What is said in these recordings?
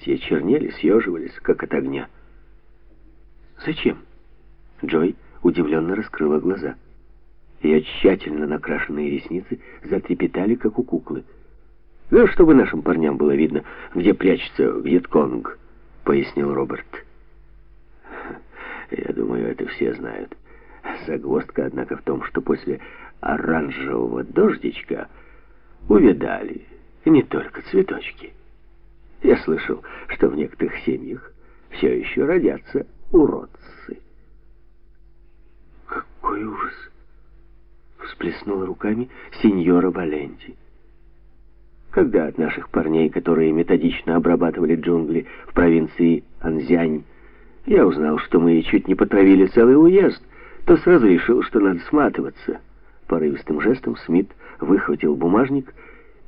запястья чернели, съеживались, как от огня. «Зачем?» Джой удивленно раскрыла глаза. Ее тщательно накрашенные ресницы затрепетали, как у куклы. «Ну, чтобы нашим парням было видно, где прячется Вьетконг», — пояснил Роберт. «Я думаю, это все знают. Загвоздка, однако, в том, что после оранжевого дождичка увидали не только цветочки. Я слышал, что в некоторых семьях все еще родятся уродцы». «Какой ужас!» — всплеснула руками сеньора Валенти. Когда от наших парней, которые методично обрабатывали джунгли в провинции Анзянь, я узнал, что мы чуть не потравили целый уезд, то сразу решил, что надо сматываться. Порывистым жестом Смит выхватил бумажник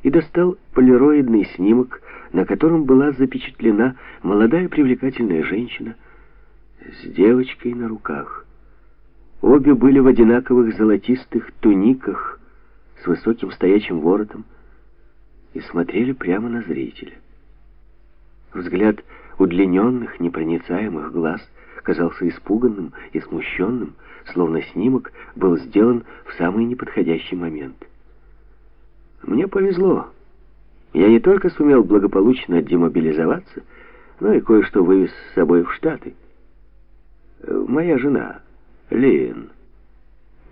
и достал полироидный снимок, на котором была запечатлена молодая привлекательная женщина с девочкой на руках. Обе были в одинаковых золотистых туниках с высоким стоячим воротом и смотрели прямо на зрителя. Взгляд удлиненных, непроницаемых глаз казался испуганным и смущенным, словно снимок был сделан в самый неподходящий момент. Мне повезло. Я не только сумел благополучно демобилизоваться, но и кое-что вывез с собой в Штаты. Моя жена... Лейн,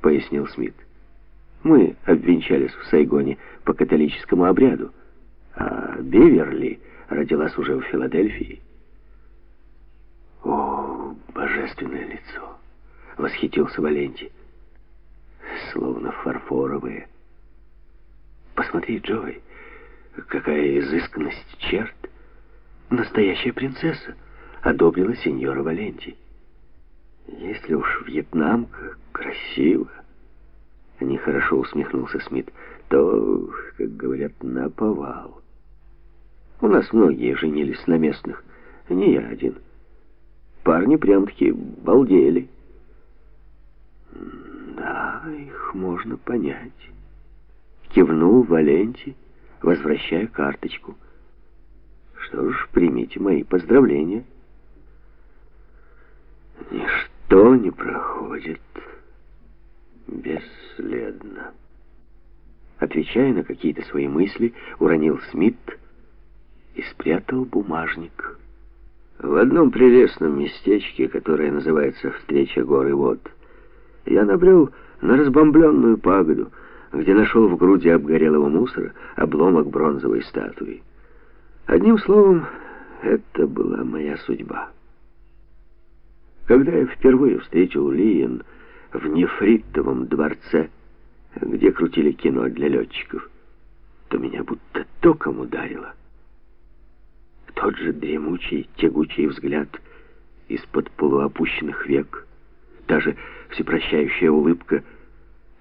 пояснил Смит. Мы обвенчались в Сайгоне по католическому обряду, а Беверли родилась уже в Филадельфии. О, божественное лицо! Восхитился Валенти. Словно фарфоровые. Посмотри, Джой, какая изысканность черт! Настоящая принцесса, одобрила сеньора Валенти. Если уж вьетнамка красиво, нехорошо усмехнулся Смит, то, как говорят, наповал. У нас многие женились на местных, не я один. Парни прям-таки балдели. Да, их можно понять. Кивнул Валенти, возвращая карточку. Что ж, примите мои поздравления. Ничто не проходит бесследно. Отвечая на какие-то свои мысли, уронил Смит и спрятал бумажник. В одном прелестном местечке, которое называется «Встреча горы вод», я набрел на разбомбленную пагоду, где нашел в груди обгорелого мусора обломок бронзовой статуи. Одним словом, это была моя судьба. Когда я впервые встретил Лиен в нефритовом дворце, где крутили кино для летчиков, то меня будто током ударило. Тот же дремучий, тягучий взгляд из-под полуопущенных век, та же всепрощающая улыбка.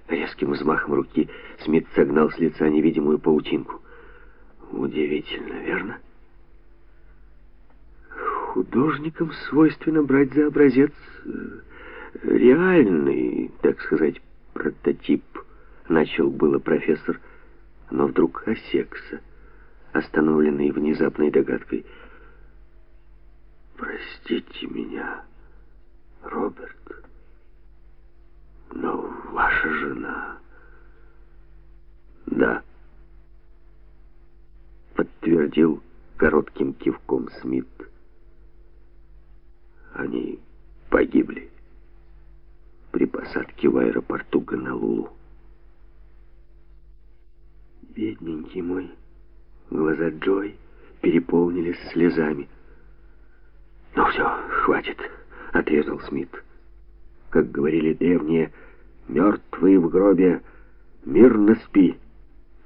Резким взмахом руки Смит согнал с лица невидимую паутинку. Удивительно, верно? Художникам свойственно брать за образец э, реальный, так сказать, прототип. Начал было профессор, но вдруг осекся, остановленный внезапной догадкой. «Простите меня, Роберт, но ваша жена...» «Да», — подтвердил коротким кивком Смит. Они погибли при посадке в аэропорту Гонолулу. Бедненький мой, глаза Джой переполнились слезами. «Ну все, хватит», — отрезал Смит. Как говорили древние, мертвые в гробе, мирно спи,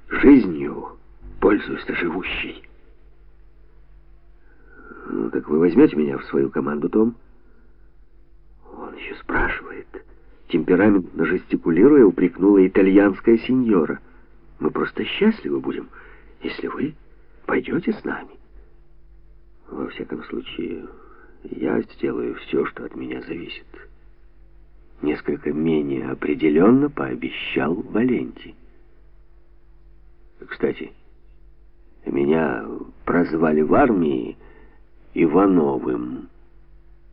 жизнью пользуйся живущей. «Ну, так вы возьмете меня в свою команду, Том?» Он еще спрашивает. Темпераментно жестикулируя, упрекнула итальянская сеньора. «Мы просто счастливы будем, если вы пойдете с нами». «Во всяком случае, я сделаю все, что от меня зависит». Несколько менее определенно пообещал Валенти. «Кстати, меня прозвали в армии Ивановым.